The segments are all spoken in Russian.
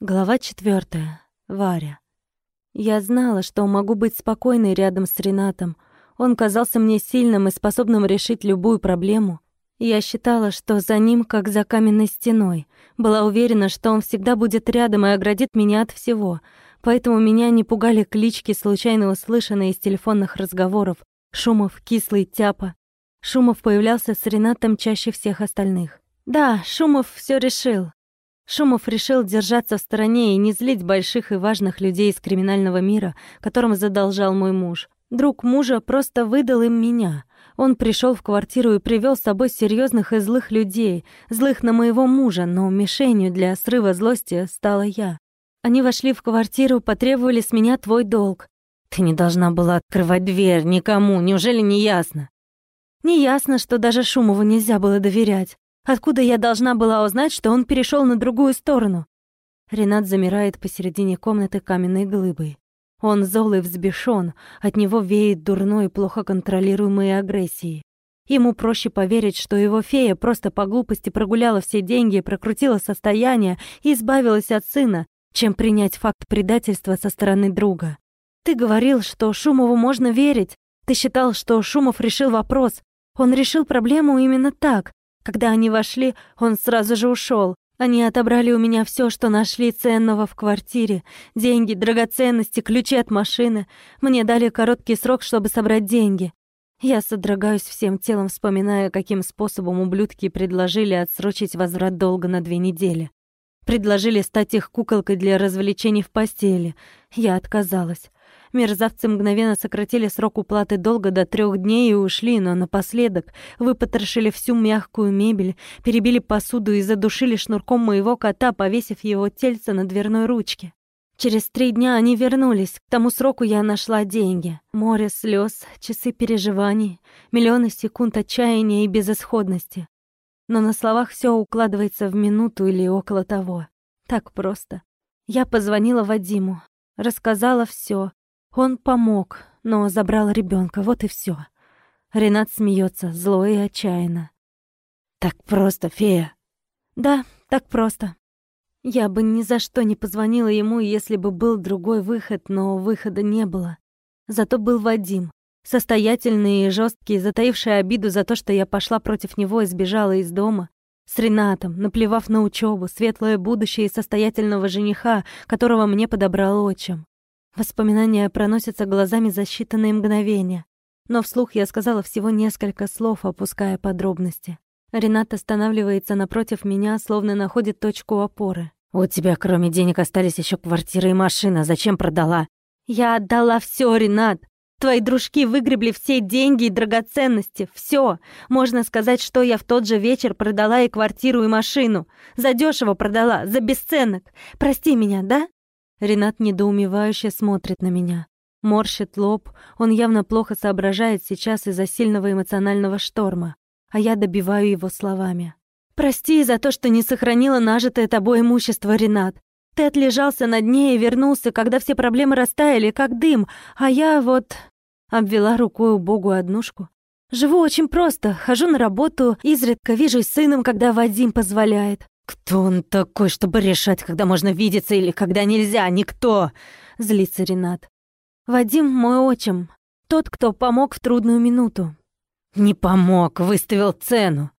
Глава четвертая. Варя. Я знала, что могу быть спокойной рядом с Ренатом. Он казался мне сильным и способным решить любую проблему. Я считала, что за ним, как за каменной стеной. Была уверена, что он всегда будет рядом и оградит меня от всего. Поэтому меня не пугали клички, случайно услышанные из телефонных разговоров. Шумов, кислый, тяпа. Шумов появлялся с Ренатом чаще всех остальных. Да, Шумов все решил. Шумов решил держаться в стороне и не злить больших и важных людей из криминального мира, которым задолжал мой муж. Друг мужа просто выдал им меня. Он пришел в квартиру и привел с собой серьезных и злых людей, злых на моего мужа, но мишенью для срыва злости стала я. Они вошли в квартиру, потребовали с меня твой долг. Ты не должна была открывать дверь никому, неужели не ясно? Не ясно, что даже Шумову нельзя было доверять. Откуда я должна была узнать, что он перешел на другую сторону? Ренат замирает посередине комнаты каменной глыбой. Он зол и взбешён, от него веет дурной плохо контролируемой агрессией. Ему проще поверить, что его фея просто по глупости прогуляла все деньги, прокрутила состояние и избавилась от сына, чем принять факт предательства со стороны друга. Ты говорил, что Шумову можно верить. Ты считал, что Шумов решил вопрос. Он решил проблему именно так, когда они вошли, он сразу же ушел. Они отобрали у меня все, что нашли ценного в квартире. Деньги, драгоценности, ключи от машины. Мне дали короткий срок, чтобы собрать деньги. Я содрогаюсь всем телом, вспоминая, каким способом ублюдки предложили отсрочить возврат долга на две недели. Предложили стать их куколкой для развлечений в постели. Я отказалась. Мерзавцы мгновенно сократили срок уплаты долга до трех дней и ушли, но напоследок выпотрошили всю мягкую мебель, перебили посуду и задушили шнурком моего кота, повесив его тельце на дверной ручке. Через три дня они вернулись. К тому сроку я нашла деньги. Море слез, часы переживаний, миллионы секунд отчаяния и безысходности. Но на словах все укладывается в минуту или около того. Так просто. Я позвонила Вадиму, рассказала все, он помог, но забрал ребенка, вот и все. Ренат смеется, зло и отчаянно. «Так просто, фея?» «Да, так просто. Я бы ни за что не позвонила ему, если бы был другой выход, но выхода не было. Зато был Вадим, состоятельный и жесткий, затаивший обиду за то, что я пошла против него и сбежала из дома. С Ренатом, наплевав на учебу, светлое будущее и состоятельного жениха, которого мне подобрал отчим. Воспоминания проносятся глазами за считанные мгновения. Но вслух я сказала всего несколько слов, опуская подробности. Ренат останавливается напротив меня, словно находит точку опоры. «У тебя, кроме денег, остались еще квартира и машина. Зачем продала?» «Я отдала все, Ренат. Твои дружки выгребли все деньги и драгоценности. Все. Можно сказать, что я в тот же вечер продала и квартиру, и машину. Задешево продала, за бесценок. Прости меня, да?» Ренат недоумевающе смотрит на меня. Морщит лоб, он явно плохо соображает сейчас из-за сильного эмоционального шторма, а я добиваю его словами. «Прости за то, что не сохранила нажитое тобой имущество, Ренат. Ты отлежался на дне и вернулся, когда все проблемы растаяли, как дым, а я вот...» Обвела рукой убогую однушку. «Живу очень просто, хожу на работу, изредка вижусь с сыном, когда Вадим позволяет. «Кто он такой, чтобы решать, когда можно видеться или когда нельзя? Никто!» — злится Ренат. «Вадим мой отчим. Тот, кто помог в трудную минуту». «Не помог, выставил цену».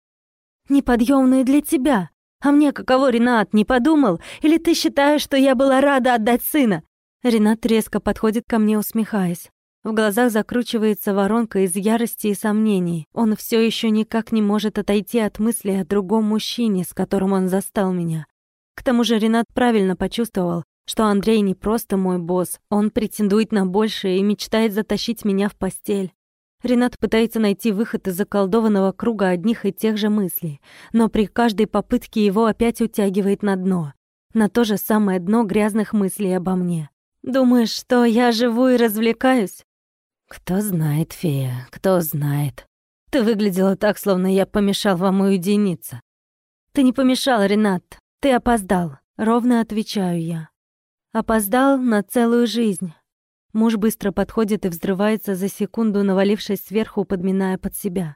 «Неподъемную для тебя. А мне каково, Ренат, не подумал? Или ты считаешь, что я была рада отдать сына?» Ренат резко подходит ко мне, усмехаясь. В глазах закручивается воронка из ярости и сомнений. Он все еще никак не может отойти от мысли о другом мужчине, с которым он застал меня. К тому же Ренат правильно почувствовал, что Андрей не просто мой босс, он претендует на большее и мечтает затащить меня в постель. Ренат пытается найти выход из заколдованного круга одних и тех же мыслей, но при каждой попытке его опять утягивает на дно. На то же самое дно грязных мыслей обо мне. «Думаешь, что я живу и развлекаюсь? «Кто знает, фея, кто знает. Ты выглядела так, словно я помешал вам уединиться». «Ты не помешал, Ренат. Ты опоздал», — ровно отвечаю я. «Опоздал на целую жизнь». Муж быстро подходит и взрывается за секунду, навалившись сверху, подминая под себя.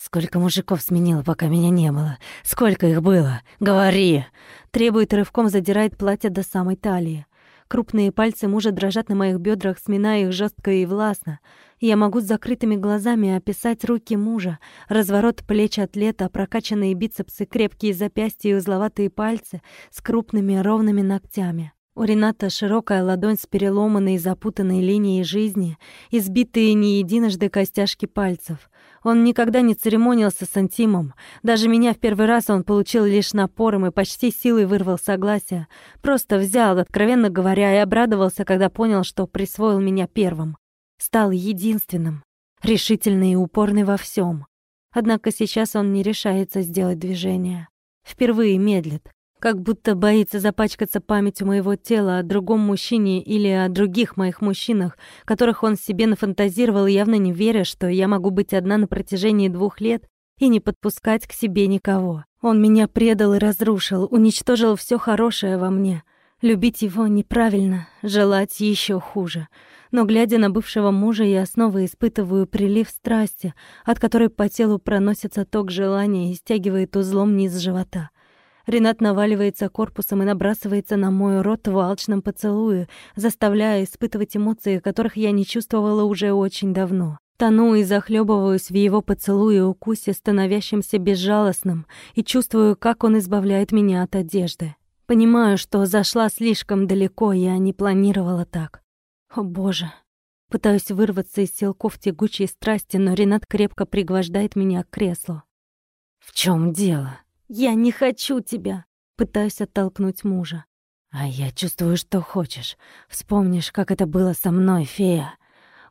Сколько мужиков сменила, пока меня не было? Сколько их было? Говори!» Требует рывком, задирает платье до самой талии. Крупные пальцы мужа дрожат на моих бедрах, сминая их жестко и властно. Я могу с закрытыми глазами описать руки мужа, разворот плеч атлета, прокачанные бицепсы, крепкие запястья и узловатые пальцы с крупными ровными ногтями. У Рената широкая ладонь с переломанной и запутанной линией жизни, избитые не единожды костяшки пальцев. Он никогда не церемонился с антимом. Даже меня в первый раз он получил лишь напором и почти силой вырвал согласие. Просто взял, откровенно говоря, и обрадовался, когда понял, что присвоил меня первым. Стал единственным, решительный и упорный во всем. Однако сейчас он не решается сделать движение. Впервые медлит как будто боится запачкаться памятью моего тела о другом мужчине или о других моих мужчинах, которых он себе нафантазировал, явно не веря, что я могу быть одна на протяжении двух лет и не подпускать к себе никого. Он меня предал и разрушил, уничтожил все хорошее во мне. Любить его неправильно, желать еще хуже. Но глядя на бывшего мужа, я снова испытываю прилив страсти, от которой по телу проносится ток желания и стягивает узлом низ живота. Ренат наваливается корпусом и набрасывается на мой рот в алчном поцелуе, заставляя испытывать эмоции, которых я не чувствовала уже очень давно. Тону и захлебываюсь в его поцелуе укусе, становящемся безжалостным, и чувствую, как он избавляет меня от одежды. Понимаю, что зашла слишком далеко, я не планировала так. О боже. Пытаюсь вырваться из силков тягучей страсти, но Ренат крепко пригвождает меня к креслу. «В чем дело?» «Я не хочу тебя!» Пытаюсь оттолкнуть мужа. «А я чувствую, что хочешь. Вспомнишь, как это было со мной, фея?»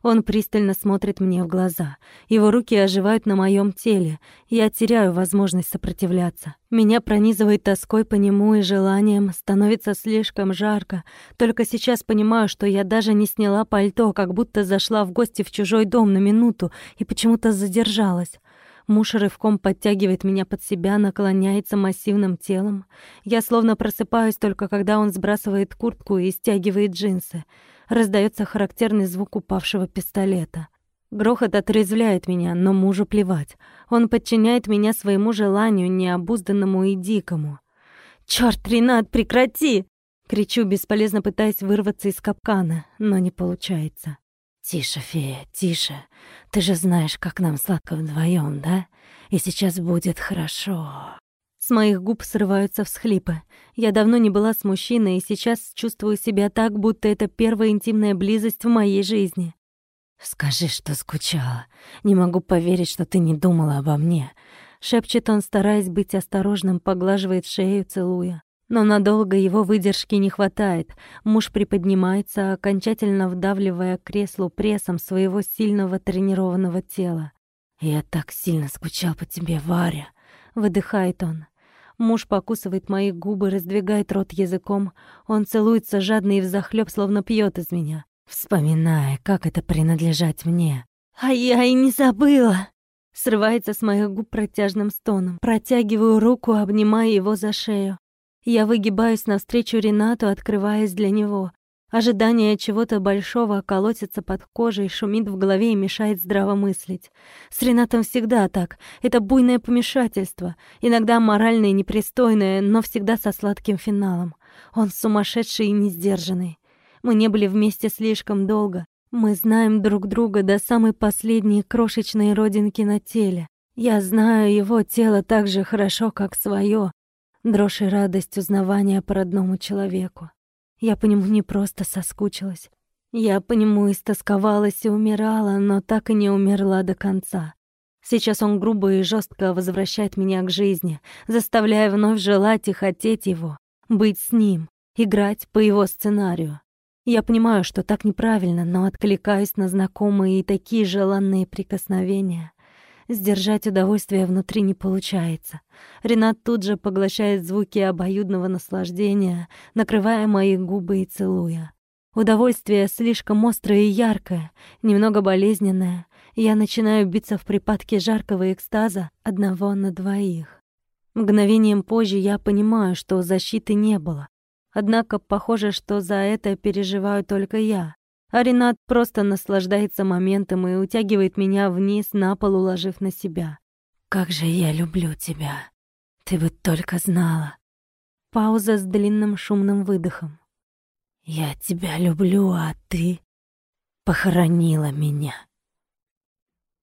Он пристально смотрит мне в глаза. Его руки оживают на моем теле. Я теряю возможность сопротивляться. Меня пронизывает тоской по нему и желанием. Становится слишком жарко. Только сейчас понимаю, что я даже не сняла пальто, как будто зашла в гости в чужой дом на минуту и почему-то задержалась. Муж рывком подтягивает меня под себя, наклоняется массивным телом. Я словно просыпаюсь только когда он сбрасывает куртку и стягивает джинсы. Раздается характерный звук упавшего пистолета. Грохот отрезвляет меня, но мужу плевать. Он подчиняет меня своему желанию, необузданному и дикому. «Чёрт, Ренат, прекрати!» Кричу, бесполезно пытаясь вырваться из капкана, но не получается. «Тише, фея, тише. Ты же знаешь, как нам сладко вдвоем, да? И сейчас будет хорошо». С моих губ срываются всхлипы. Я давно не была с мужчиной и сейчас чувствую себя так, будто это первая интимная близость в моей жизни. «Скажи, что скучала. Не могу поверить, что ты не думала обо мне», — шепчет он, стараясь быть осторожным, поглаживает шею, целуя. Но надолго его выдержки не хватает. Муж приподнимается, окончательно вдавливая креслу прессом своего сильного тренированного тела. «Я так сильно скучал по тебе, Варя!» — выдыхает он. Муж покусывает мои губы, раздвигает рот языком. Он целуется жадно и взахлёб, словно пьет из меня. Вспоминая, как это принадлежать мне. «А я и не забыла!» Срывается с моих губ протяжным стоном. Протягиваю руку, обнимая его за шею. Я выгибаюсь навстречу Ренату, открываясь для него. Ожидание чего-то большого колотится под кожей, шумит в голове и мешает здраво мыслить. С Ренатом всегда так. Это буйное помешательство. Иногда моральное и непристойное, но всегда со сладким финалом. Он сумасшедший и несдержанный. Мы не были вместе слишком долго. Мы знаем друг друга до самой последней крошечной родинки на теле. Я знаю его тело так же хорошо, как свое, дрожь и радость узнавания по родному человеку. Я по нему не просто соскучилась. Я по нему истосковалась и умирала, но так и не умерла до конца. Сейчас он грубо и жестко возвращает меня к жизни, заставляя вновь желать и хотеть его, быть с ним, играть по его сценарию. Я понимаю, что так неправильно, но откликаюсь на знакомые и такие желанные прикосновения. Сдержать удовольствие внутри не получается. Ренат тут же поглощает звуки обоюдного наслаждения, накрывая мои губы и целуя. Удовольствие слишком острое и яркое, немного болезненное. Я начинаю биться в припадке жаркого экстаза одного на двоих. Мгновением позже я понимаю, что защиты не было. Однако похоже, что за это переживаю только я. А Ренат просто наслаждается моментом и утягивает меня вниз, на пол уложив на себя. как же я люблю тебя. Ты бы только знала. Пауза с длинным шумным выдохом. Я тебя люблю, а ты похоронила меня.